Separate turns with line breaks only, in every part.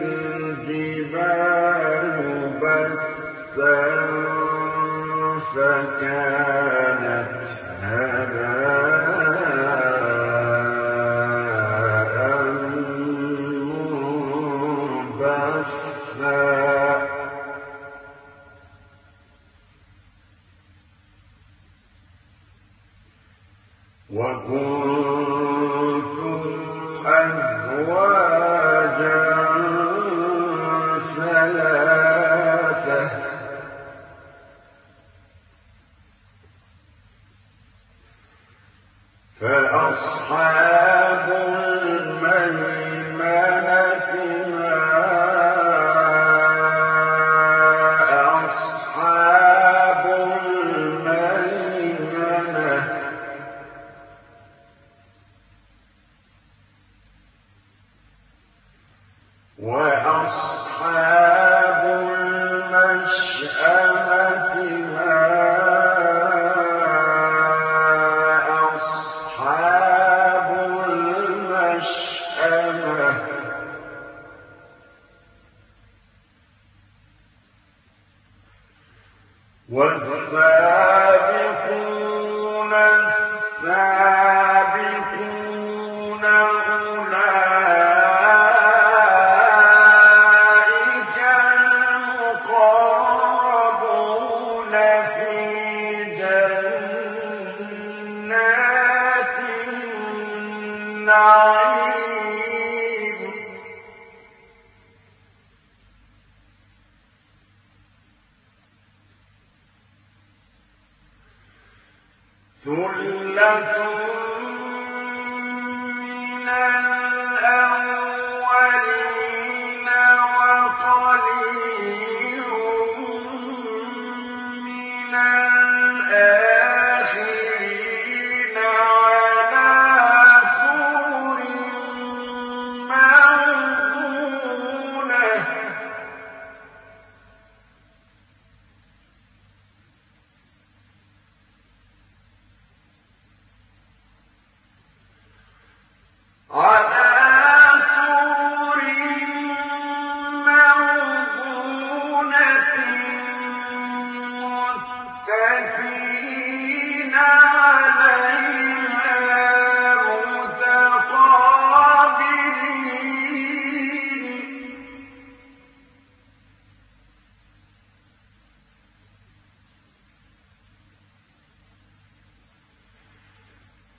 الجبال Christ. ثلة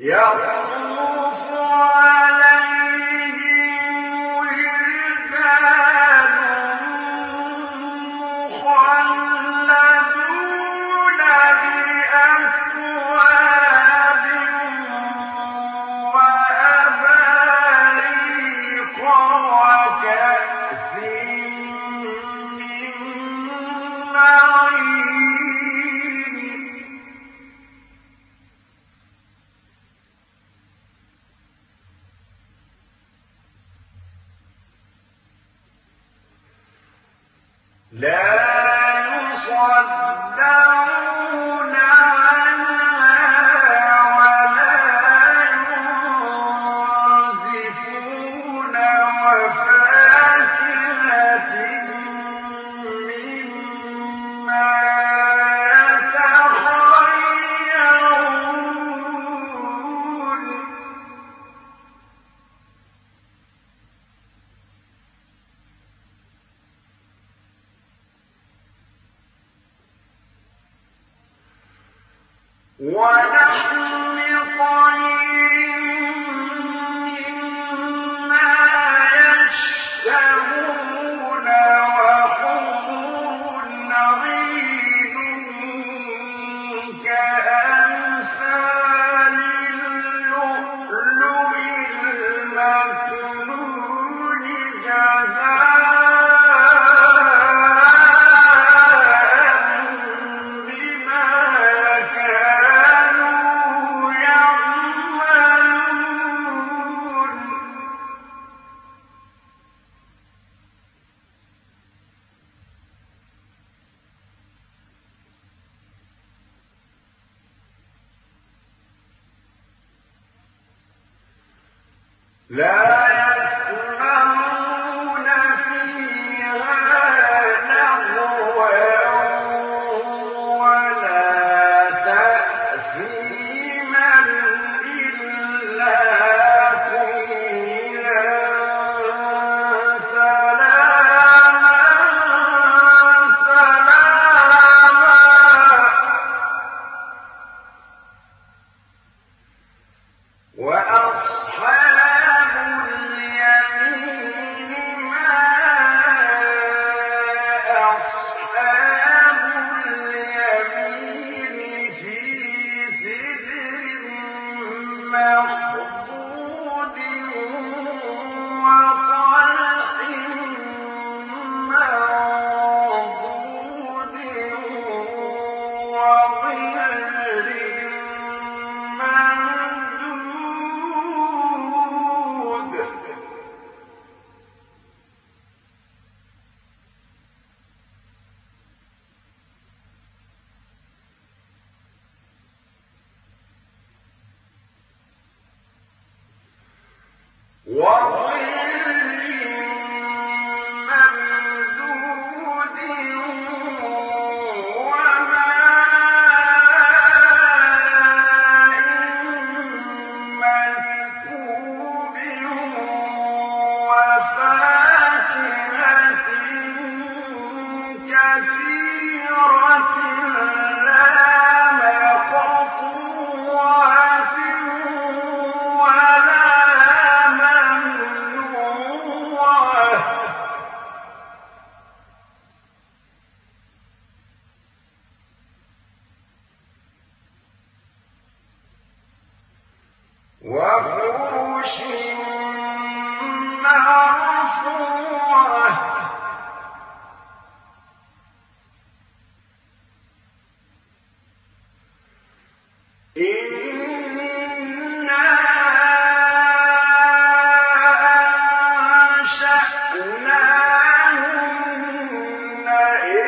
Yeah.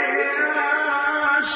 يَحْمُومٍ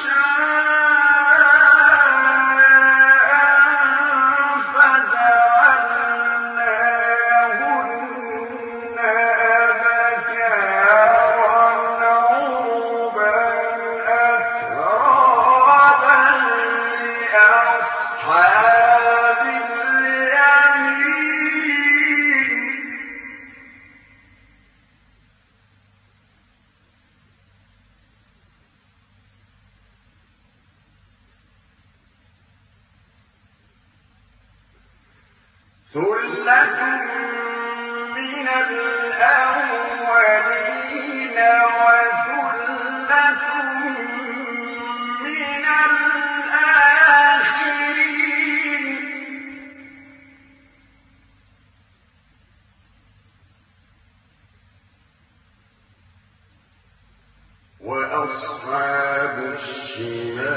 لَّا بَارِدٍ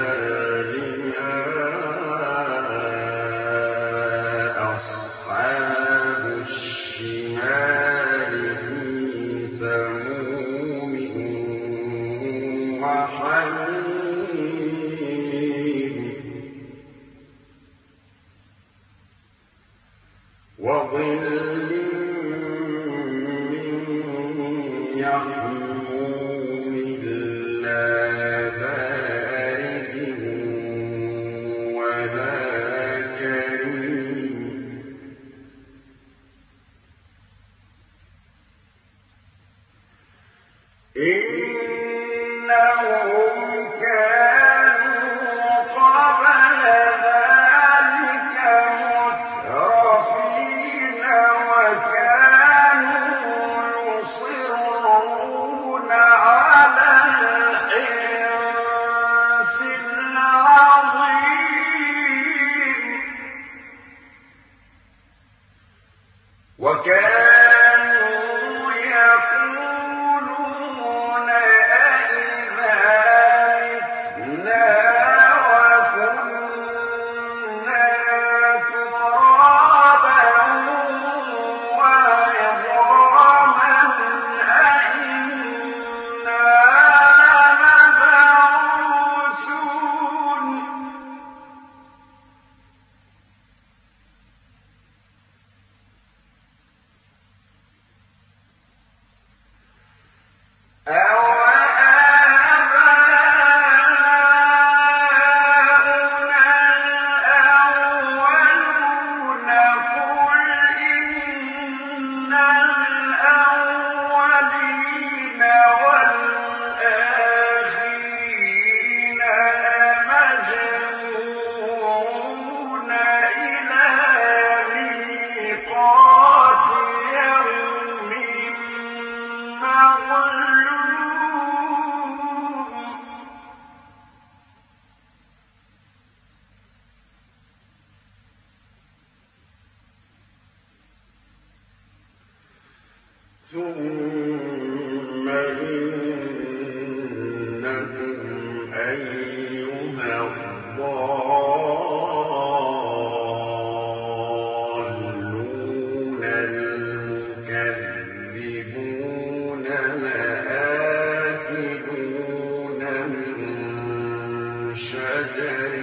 Yeah.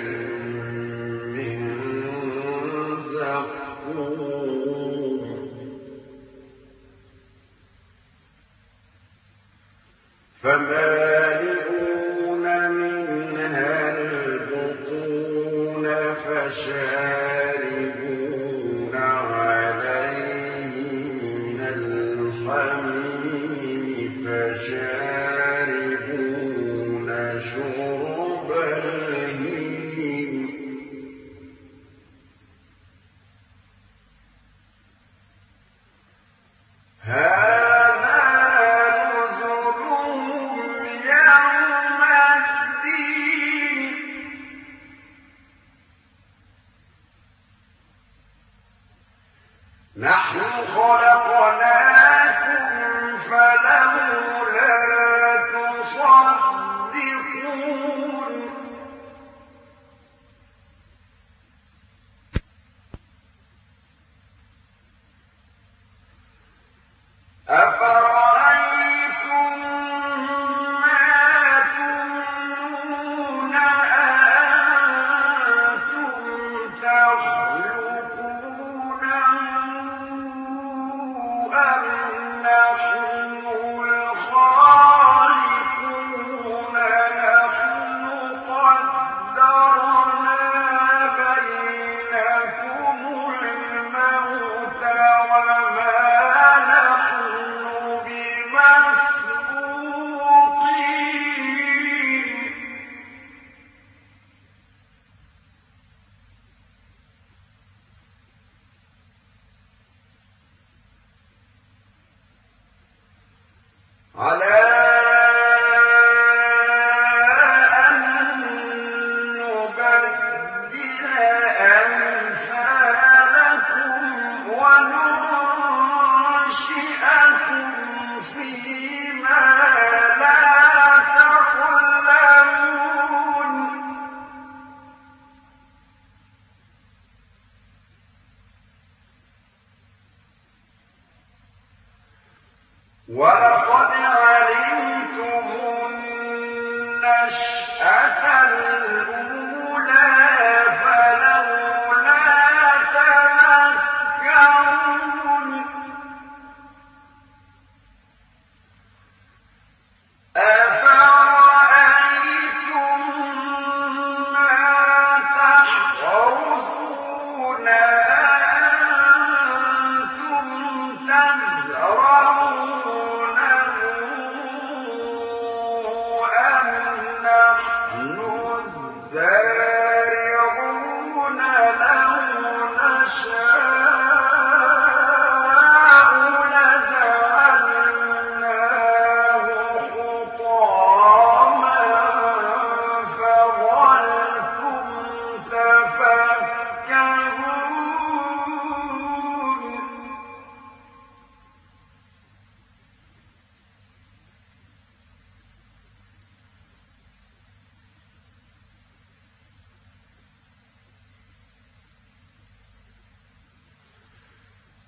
نحن خلقنا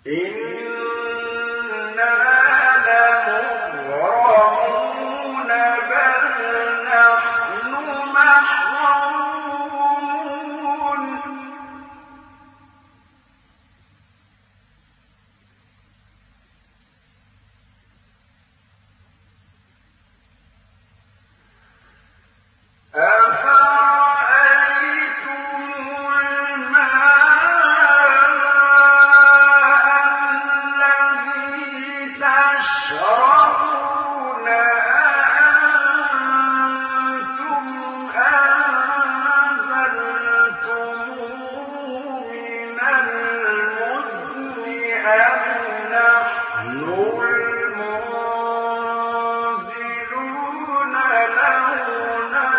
Amen.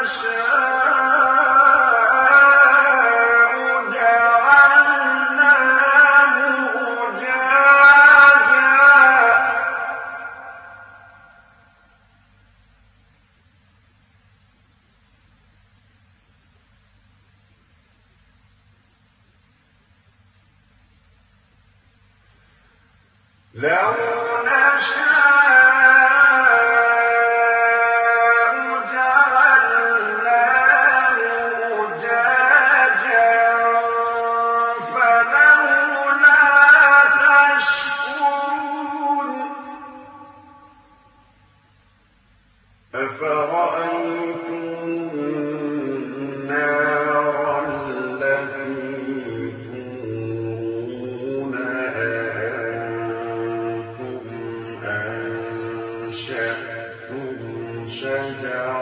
是。سجدا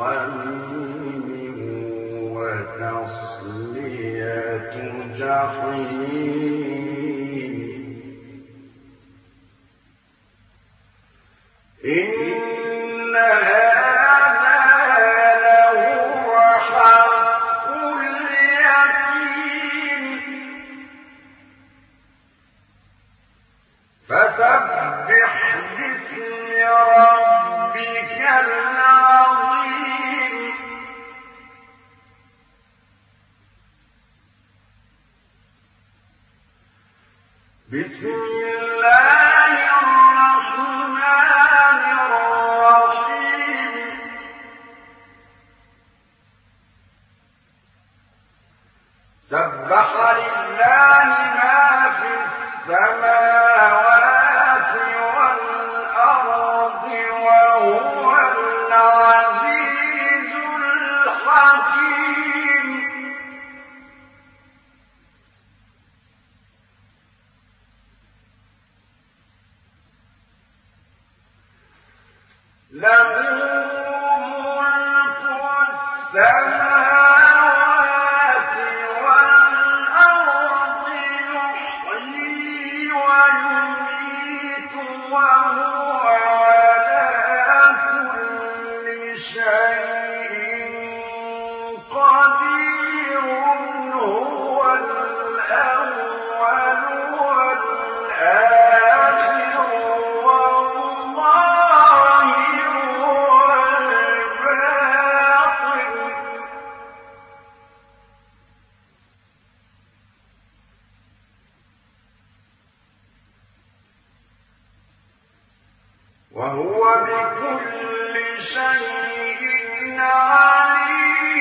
حميم وتصلية جحيم. وهو بكل شيء عليم.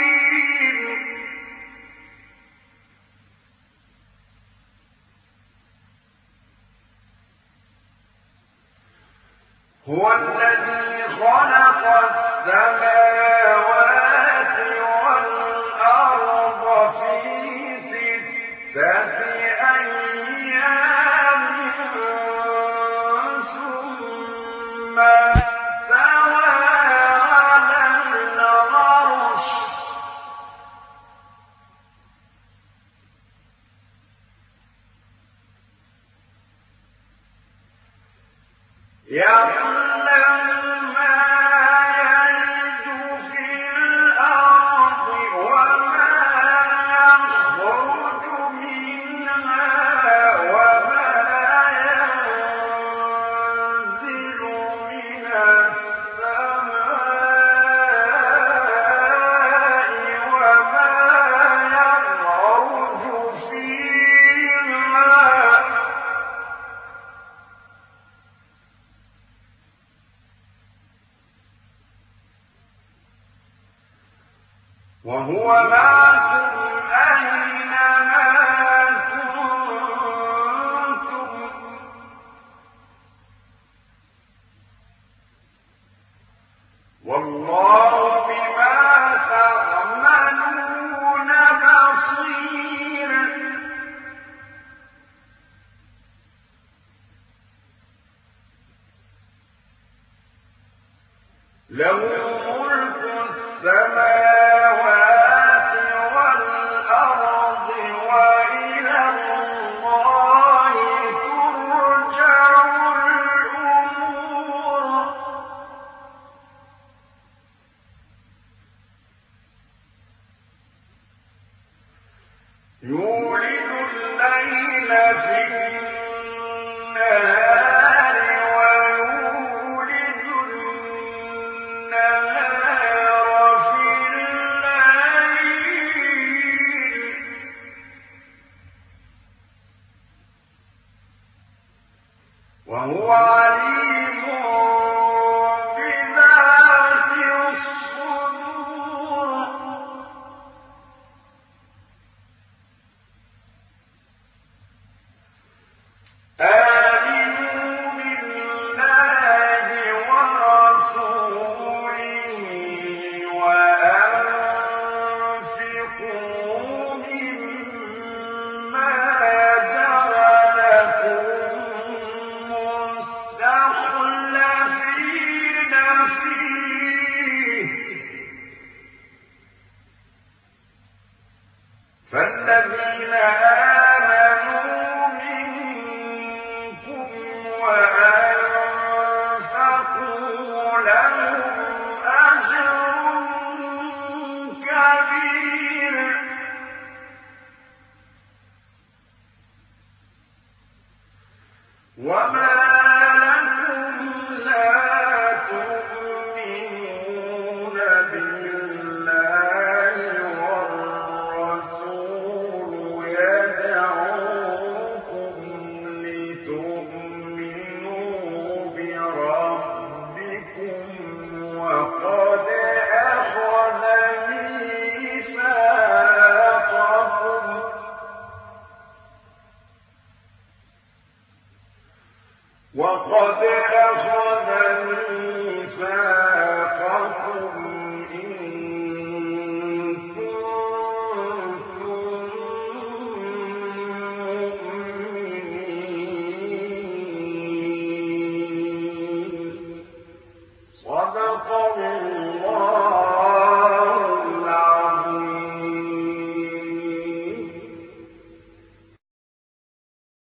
هو الذي خلق السماوات له ملك السماوات